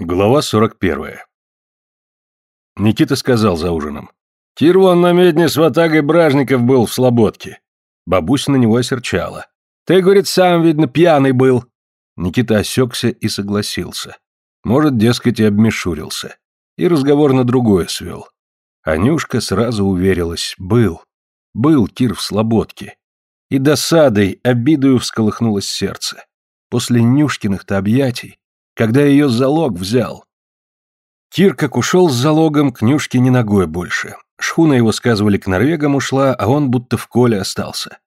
Глава 41. Никита сказал за ужином. «Кир вон на медне с ватагой бражников был в Слободке». Бабуся на него осерчала. «Ты, говорит, сам, видно, пьяный был». Никита осекся и согласился. Может, дескать, и обмешурился. И разговор на другое свел. Анюшка сразу уверилась. Был. Был Кир в Слободке. И досадой, обидою всколыхнулось сердце. После Нюшкиных-то объятий когда ее залог взял. Кир, как ушел с залогом, к Нюшке не ногой больше. Шхуна его, сказывали, к норвегам ушла, а он будто в коле остался.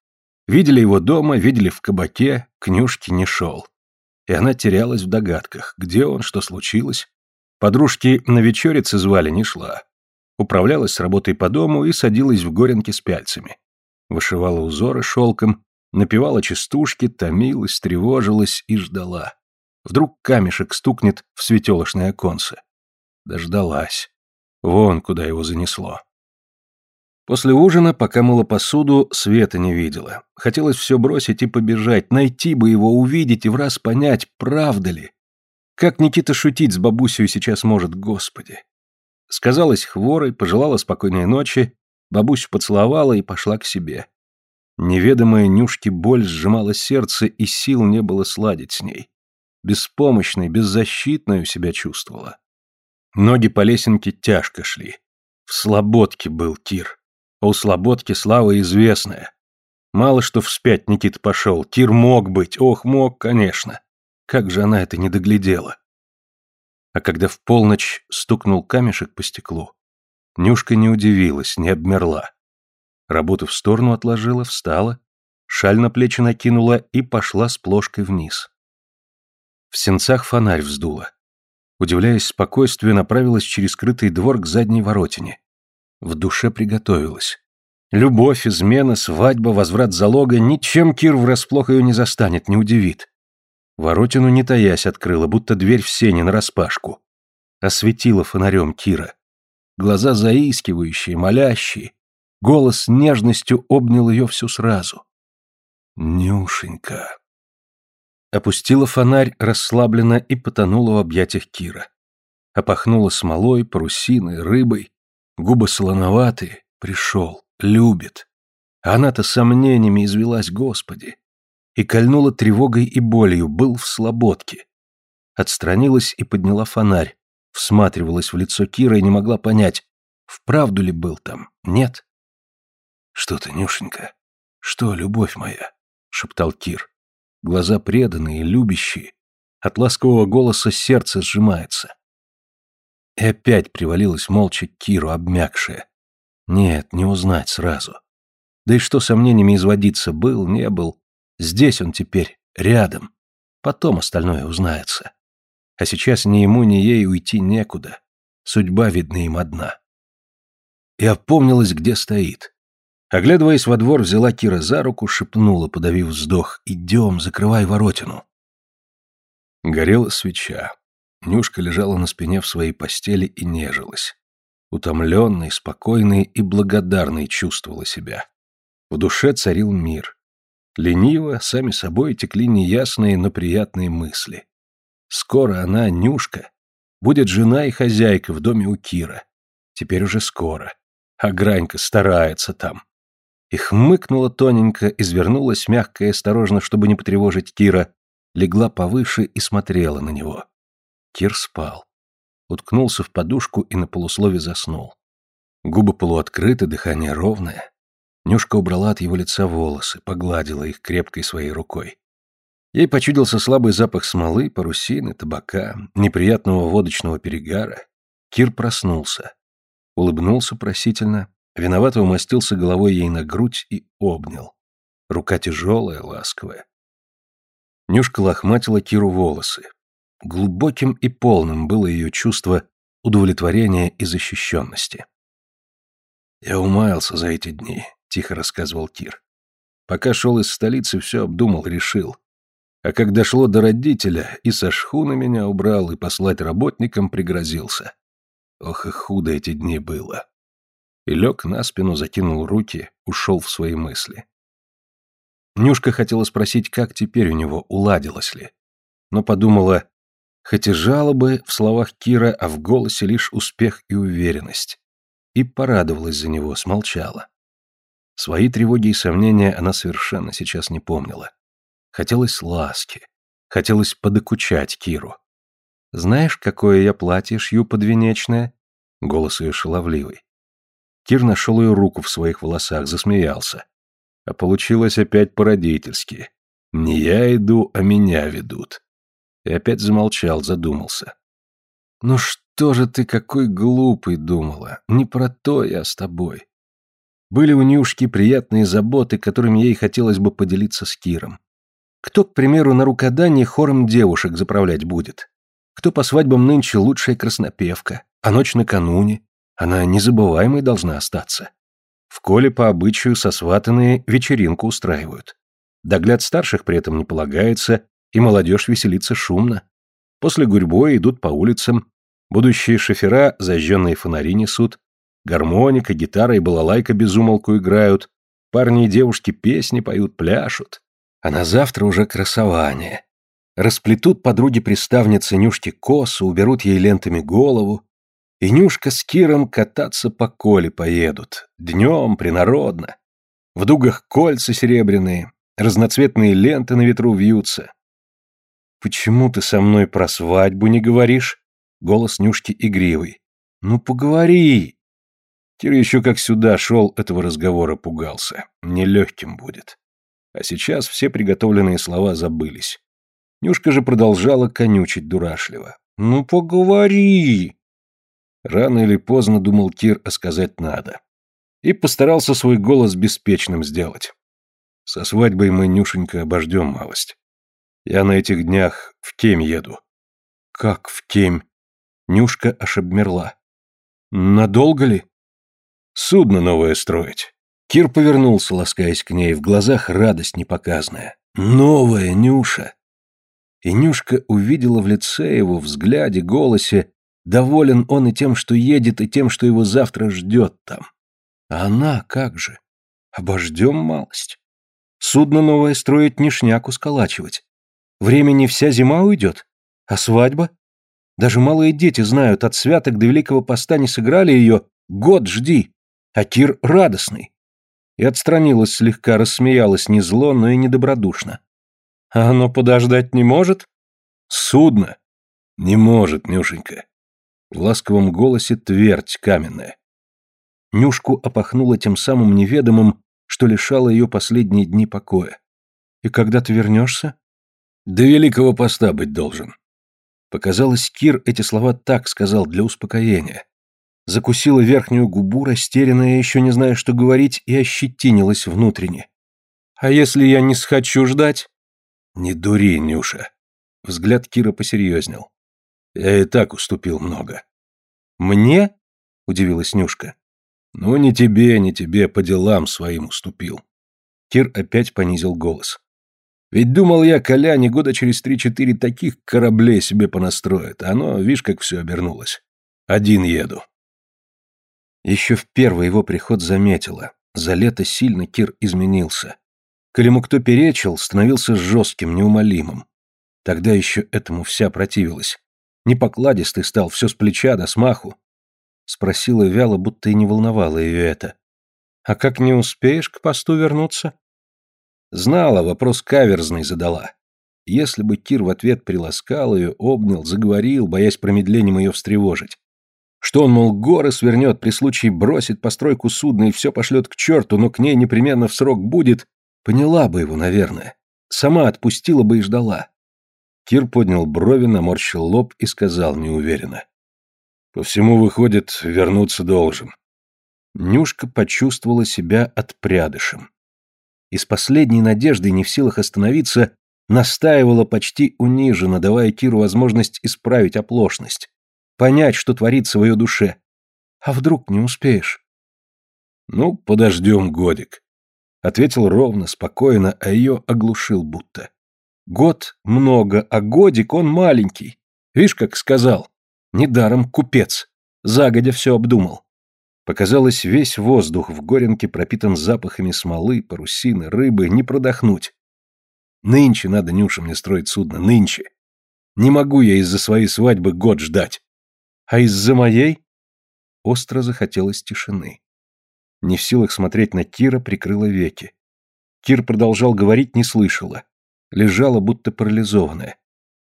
Видели его дома, видели в кабаке, к Нюшке не шел. И она терялась в догадках, где он, что случилось. Подружки на вечерице звали, не шла. Управлялась с работой по дому и садилась в горенке с пяльцами. Вышивала узоры шелком, напевала частушки, томилась, тревожилась и ждала. Вдруг камешек стукнет в светелошное оконце. Дождалась. Вон куда его занесло. После ужина, пока мыла посуду, Света не видела. Хотелось все бросить и побежать, найти бы его, увидеть и в раз понять, правда ли. Как Никита шутить с бабусей сейчас может, господи. Сказалась хворой, пожелала спокойной ночи, бабусю поцеловала и пошла к себе. Неведомая Нюшке боль сжимала сердце, и сил не было сладить с ней беспомощной, беззащитной себя чувствовала. Ноги по лесенке тяжко шли. В Слободке был тир. А у Слободки слава известная. Мало что вспять Никит пошел. Тир мог быть, ох, мог, конечно. Как же она это не доглядела. А когда в полночь стукнул камешек по стеклу, Нюшка не удивилась, не обмерла. Работу в сторону отложила, встала, шаль на плечи накинула и пошла с плошкой вниз. В сенцах фонарь вздуло. Удивляясь спокойствию, направилась через скрытый двор к задней воротине. В душе приготовилась. Любовь, измена, свадьба, возврат залога, ничем Кир врасплох ее не застанет, не удивит. Воротину не таясь открыла, будто дверь в сене нараспашку. Осветила фонарем Кира. Глаза заискивающие, молящие. Голос нежностью обнял ее всю сразу. «Нюшенька!» Опустила фонарь расслабленно и потонула в объятиях Кира. Опахнула смолой, парусиной, рыбой. Губы солоноватые. Пришел, любит. Она-то сомнениями извелась, Господи. И кольнула тревогой и болью, был в слободке. Отстранилась и подняла фонарь. Всматривалась в лицо Кира и не могла понять, вправду ли был там, нет. «Что ты, Нюшенька? Что, любовь моя?» — шептал Кир глаза преданные, любящие. От ласкового голоса сердце сжимается. И опять привалилась молча Киру, обмякшая. Нет, не узнать сразу. Да и что сомнениями изводиться, был, не был. Здесь он теперь, рядом. Потом остальное узнается. А сейчас ни ему, ни ей уйти некуда. Судьба, видна им одна. И опомнилась, где стоит. Оглядываясь во двор, взяла Кира за руку, шепнула, подавив вздох. «Идем, закрывай воротину». Горела свеча. Нюшка лежала на спине в своей постели и нежилась. Утомленной, спокойной и благодарной чувствовала себя. В душе царил мир. Лениво, сами собой текли неясные, но приятные мысли. Скоро она, Нюшка, будет жена и хозяйка в доме у Кира. Теперь уже скоро. А Гранька старается там. И хмыкнула тоненько, извернулась мягко и осторожно, чтобы не потревожить Кира, легла повыше и смотрела на него. Кир спал. Уткнулся в подушку и на полуслове заснул. Губы полуоткрыты, дыхание ровное. Нюшка убрала от его лица волосы, погладила их крепкой своей рукой. Ей почудился слабый запах смолы, парусины, табака, неприятного водочного перегара. Кир проснулся. Улыбнулся просительно, Виновато умостился головой ей на грудь и обнял. Рука тяжелая, ласковая. Нюшка лохматила Киру волосы. Глубоким и полным было ее чувство удовлетворения и защищенности. «Я умаялся за эти дни», — тихо рассказывал Кир. «Пока шел из столицы, все обдумал, решил. А как дошло до родителя, и со шхуны меня убрал, и послать работникам пригрозился. Ох и худо эти дни было и лег на спину, закинул руки, ушел в свои мысли. Нюшка хотела спросить, как теперь у него, уладилось ли. Но подумала, Хоть и жалобы в словах Кира, а в голосе лишь успех и уверенность. И порадовалась за него, смолчала. Свои тревоги и сомнения она совершенно сейчас не помнила. Хотелось ласки, хотелось подокучать Киру. «Знаешь, какое я платье шью подвенечное?» Голос ее шаловливый. Кир нашел ее руку в своих волосах, засмеялся. А получилось опять по-родительски. Не я иду, а меня ведут. И опять замолчал, задумался. «Ну что же ты какой глупый думала? Не про то я с тобой». Были у Нюшки приятные заботы, которыми ей хотелось бы поделиться с Киром. Кто, к примеру, на рукодании хором девушек заправлять будет? Кто по свадьбам нынче лучшая краснопевка? А ночь накануне? Она незабываемой должна остаться. В коле по обычаю сосватанные вечеринку устраивают. Догляд старших при этом не полагается, и молодежь веселится шумно. После гурьбой идут по улицам, будущие шофера зажженные фонари несут, гармоника, гитара и балалайка безумолку играют, парни и девушки песни поют, пляшут. А на завтра уже красование. Расплетут подруги-приставницы Нюшки косу, уберут ей лентами голову, и Нюшка с Киром кататься по коле поедут. Днем, принародно. В дугах кольца серебряные, разноцветные ленты на ветру вьются. «Почему ты со мной про свадьбу не говоришь?» Голос Нюшки игривый. «Ну, поговори!» Кир еще как сюда шел, этого разговора пугался. Нелегким будет. А сейчас все приготовленные слова забылись. Нюшка же продолжала конючить дурашливо. «Ну, поговори!» Рано или поздно, думал Кир, а сказать надо. И постарался свой голос беспечным сделать. Со свадьбой мы, Нюшенька, обождем малость. Я на этих днях в Кемь еду. Как в Кемь? Нюшка аж обмерла. Надолго ли? Судно новое строить. Кир повернулся, ласкаясь к ней, в глазах радость непоказная. Новая Нюша. И Нюшка увидела в лице его, взгляде, голосе Доволен он и тем, что едет, и тем, что его завтра ждет там. А она как же? Обождем малость. Судно новое строить не шняку сколачивать. Времени вся зима уйдет. А свадьба? Даже малые дети знают, от святок до Великого Поста не сыграли ее, год жди. А Кир радостный. И отстранилась слегка, рассмеялась не зло, но и недобродушно. А оно подождать не может? Судно. Не может, Нюшенька. В ласковом голосе твердь каменная. Нюшку опахнуло тем самым неведомым, что лишало ее последние дни покоя. «И когда ты вернешься?» «До Великого Поста быть должен». Показалось, Кир эти слова так сказал для успокоения. Закусила верхнюю губу, растерянная, еще не зная, что говорить, и ощетинилась внутренне. «А если я не схочу ждать?» «Не дури, Нюша». Взгляд Кира посерьезнел. Я и так уступил много. Мне? Удивилась Нюшка. Ну, не тебе, не тебе, по делам своим уступил. Кир опять понизил голос. Ведь думал я, Коляне года через три-четыре таких кораблей себе понастроит, а оно, видишь, как все обернулось. Один еду. Еще в первый его приход заметила. За лето сильно Кир изменился. Коли ему кто перечил, становился жестким, неумолимым. Тогда еще этому вся противилась. Непокладистый стал, все с плеча до смаху. Спросила вяло, будто и не волновало ее это. А как не успеешь к посту вернуться? Знала, вопрос каверзный задала. Если бы Кир в ответ приласкал ее, обнял, заговорил, боясь промедлением ее встревожить. Что он, мол, горы свернет, при случае бросит постройку судна и все пошлет к черту, но к ней непременно в срок будет, поняла бы его, наверное. Сама отпустила бы и ждала. Кир поднял брови, наморщил лоб и сказал неуверенно. «По всему, выходит, вернуться должен». Нюшка почувствовала себя отпрядышем. И с последней надеждой, не в силах остановиться, настаивала почти униженно, давая Киру возможность исправить оплошность, понять, что творится в ее душе. А вдруг не успеешь? «Ну, подождем годик», — ответил ровно, спокойно, а ее оглушил будто. Год много, а годик он маленький. Видишь, как сказал. Недаром купец. Загодя все обдумал. Показалось, весь воздух в Горенке пропитан запахами смолы, парусины, рыбы, не продохнуть. Нынче надо Нюша мне строить судно, нынче. Не могу я из-за своей свадьбы год ждать. А из-за моей? Остро захотелось тишины. Не в силах смотреть на Кира, прикрыла веки. Кир продолжал говорить, не слышала. Лежала, будто парализованная.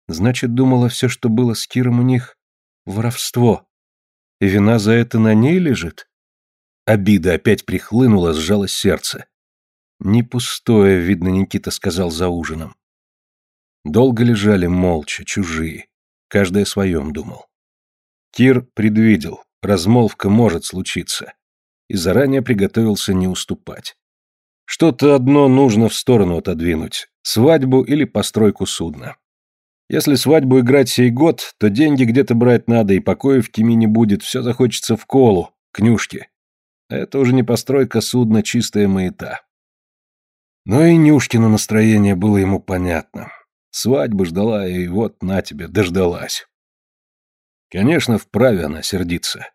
Значит, думала, все, что было с Киром у них, воровство. И вина за это на ней лежит? Обида опять прихлынула, сжалось сердце. Не пустое, видно, Никита сказал за ужином. Долго лежали молча, чужие. Каждый о своем думал. Кир предвидел, размолвка может случиться. И заранее приготовился не уступать. Что-то одно нужно в сторону отодвинуть. Свадьбу или постройку судна. Если свадьбу играть сей год, то деньги где-то брать надо, и покоя в Кими не будет, все захочется в колу, к Нюшке. Это уже не постройка судна, чистая маята. Но и Нюшкино настроение было ему понятно. Свадьбы ждала, и вот на тебе, дождалась. Конечно, вправе она сердиться.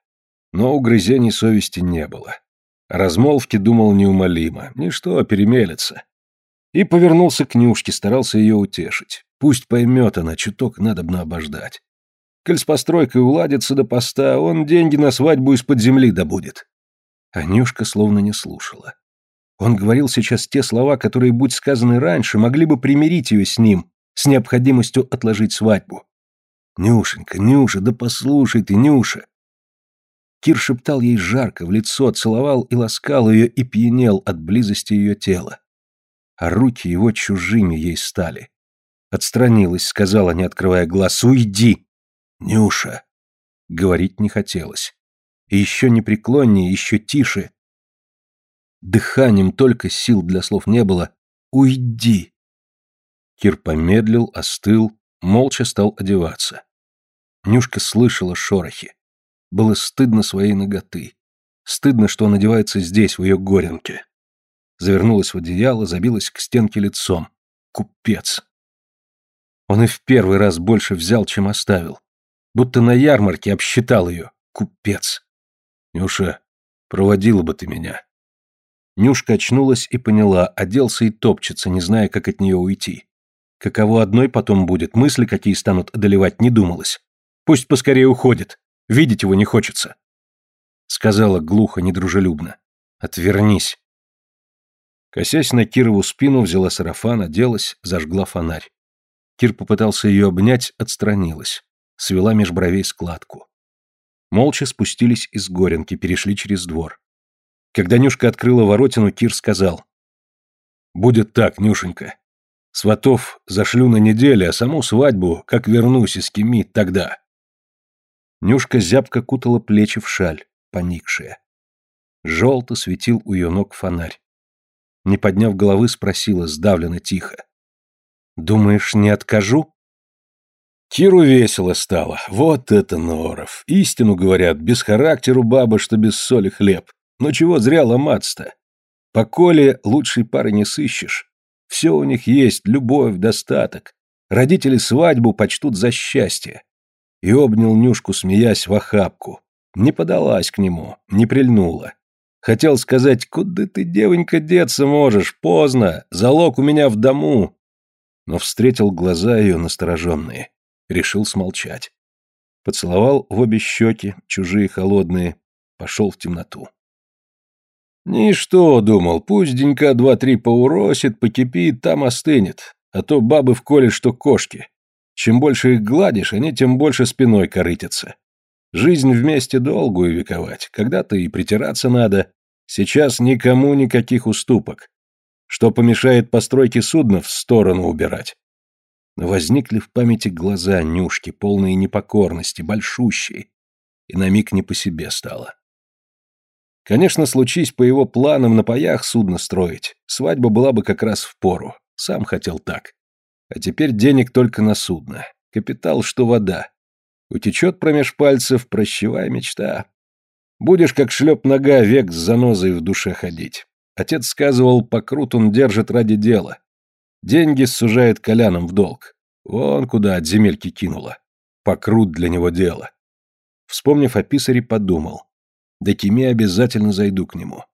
Но угрызений совести не было. О размолвке думал неумолимо, ничто перемелется. И повернулся к Нюшке, старался ее утешить. Пусть поймет она, чуток надобно обождать. Коль с постройкой уладится до поста, он деньги на свадьбу из-под земли добудет. А Нюшка словно не слушала. Он говорил сейчас те слова, которые, будь сказаны раньше, могли бы примирить ее с ним, с необходимостью отложить свадьбу. «Нюшенька, Нюша, да послушай ты, Нюша!» Кир шептал ей жарко в лицо, целовал и ласкал ее и пьянел от близости ее тела. А руки его чужими ей стали. Отстранилась, сказала, не открывая глаз, «Уйди!» «Нюша!» Говорить не хотелось. И еще непреклоннее, еще тише, Дыханием только сил для слов не было. «Уйди!» Кир помедлил, остыл, молча стал одеваться. Нюшка слышала шорохи. Было стыдно своей ноготы. Стыдно, что он одевается здесь, в ее горенке. Завернулась в одеяло, забилась к стенке лицом. Купец. Он и в первый раз больше взял, чем оставил. Будто на ярмарке обсчитал ее. Купец. Нюша, проводила бы ты меня. Нюшка очнулась и поняла, оделся и топчется, не зная, как от нее уйти. Каково одной потом будет, мысли какие станут одолевать, не думалось. Пусть поскорее уходит, видеть его не хочется. Сказала глухо, недружелюбно. Отвернись. Косясь на Кирову спину, взяла сарафан, оделась, зажгла фонарь. Кир попытался ее обнять, отстранилась. Свела меж бровей складку. Молча спустились из горенки, перешли через двор. Когда Нюшка открыла воротину, Кир сказал. «Будет так, Нюшенька. Сватов зашлю на неделю, а саму свадьбу, как вернусь из Кеми, тогда». Нюшка зябко кутала плечи в шаль, поникшая. Желто светил у ее ног фонарь. Не подняв головы, спросила сдавленно тихо. «Думаешь, не откажу?» Киру весело стало. Вот это норов. Истину говорят, без характеру баба, что без соли хлеб. Но чего зря ломаться-то? По Коле лучшей пары не сыщешь. Все у них есть, любовь, достаток. Родители свадьбу почтут за счастье. И обнял Нюшку, смеясь в охапку. Не подалась к нему, не прильнула. Хотел сказать, куда ты, девонька, деться можешь, поздно, залог у меня в дому. Но встретил глаза ее настороженные. Решил смолчать. Поцеловал в обе щеки, чужие холодные, пошел в темноту. Ничто, думал, пусть денька два-три поуросит, покипит, там остынет. А то бабы в коле, что кошки. Чем больше их гладишь, они тем больше спиной корытятся. Жизнь вместе долгую вековать, когда-то и притираться надо. Сейчас никому никаких уступок. Что помешает постройке судна в сторону убирать? возникли в памяти глаза Нюшки, полные непокорности, большущие. И на миг не по себе стало. Конечно, случись по его планам на паях судно строить, свадьба была бы как раз в пору. Сам хотел так. А теперь денег только на судно. Капитал, что вода. Утечет промеж пальцев, прощевая мечта. Будешь, как шлеп нога, век с занозой в душе ходить. Отец сказывал, покрут он держит ради дела. Деньги сужает коляном в долг. Вон куда от земельки кинула. Покрут для него дело. Вспомнив о писаре, подумал. До Кими обязательно зайду к нему.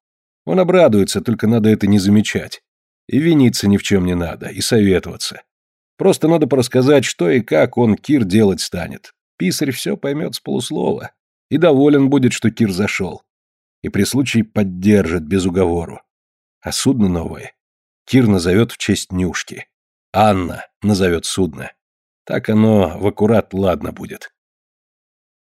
Он обрадуется, только надо это не замечать. И виниться ни в чем не надо, и советоваться. Просто надо порассказать, что и как он Кир делать станет. Писарь все поймет с полуслова. И доволен будет, что Кир зашел. И при случае поддержит без уговору. А судно новое Кир назовет в честь Нюшки. Анна назовет судно. Так оно в аккурат ладно будет.